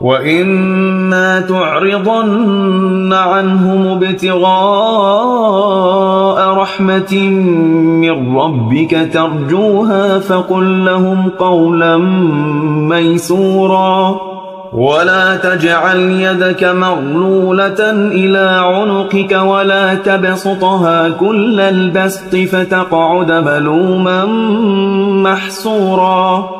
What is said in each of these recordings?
وإما تعرضن عنهم ابتغاء رحمة من ربك ترجوها فقل لهم قولا ميسورا ولا تجعل يدك مغلولة إلى عنقك ولا تبسطها كل البسط فتقعد ملوما محسورا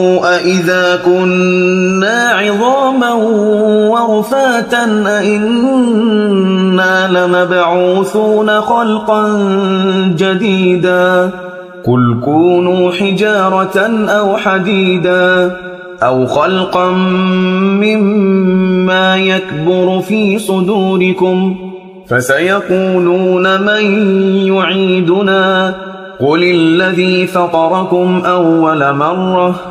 أئذا كنا عظاما ورفاتا أئنا لمبعوثون خلقا جديدا قل كونوا حجارة أو حديدا أو خلقا مما يكبر في صدوركم فسيقولون من يعيدنا قل الذي فطركم أول مرة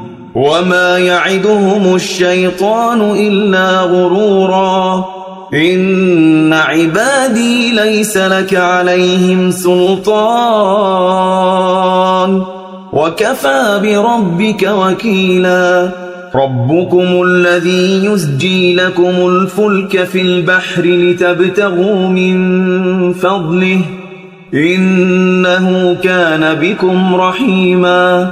وما يعدهم الشيطان إلا غرورا. إن عبادي ليس لك عليهم سلطان. وكفى بربك وكيلا. ربكم الذي يسجي لكم الفلك في البحر لتبتغوا من فضله. إنه كان بكم رحيما.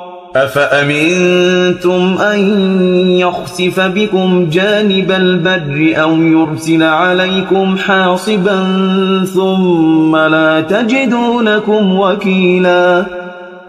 أفأمنتم أن يخسف بكم جانب البر أو يرسل عليكم حاصبا ثم لا تجدوا لكم وكيلاً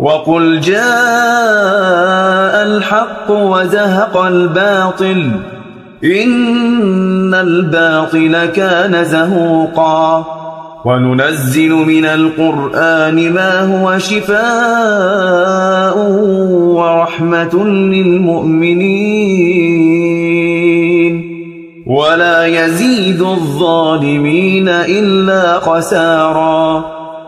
وقل جاء الحق وزهق الباطل إن الباطل كان زهوقا وننزل من القرآن ما هو شفاء ورحمة للمؤمنين ولا يزيد الظالمين إلا خسارا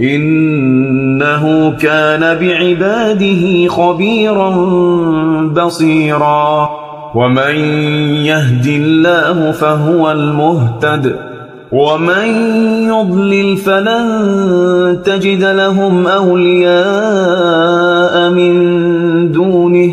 إنه كان بعباده خبيرا بصيرا. ومن يهد الله فهو المهتد. ومن يضلل فلن تجد لهم أولياء من دونه.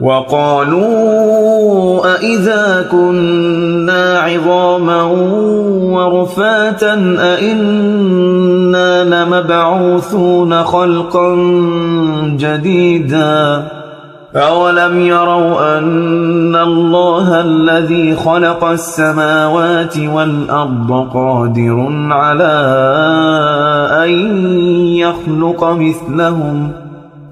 وقالوا أئذا كنا عظاما ورفاتا أئنا لمبعوثون خلقا جديدا أولم يروا أن الله الذي خلق السماوات والأرض قادر على أن يخلق مثلهم ۖ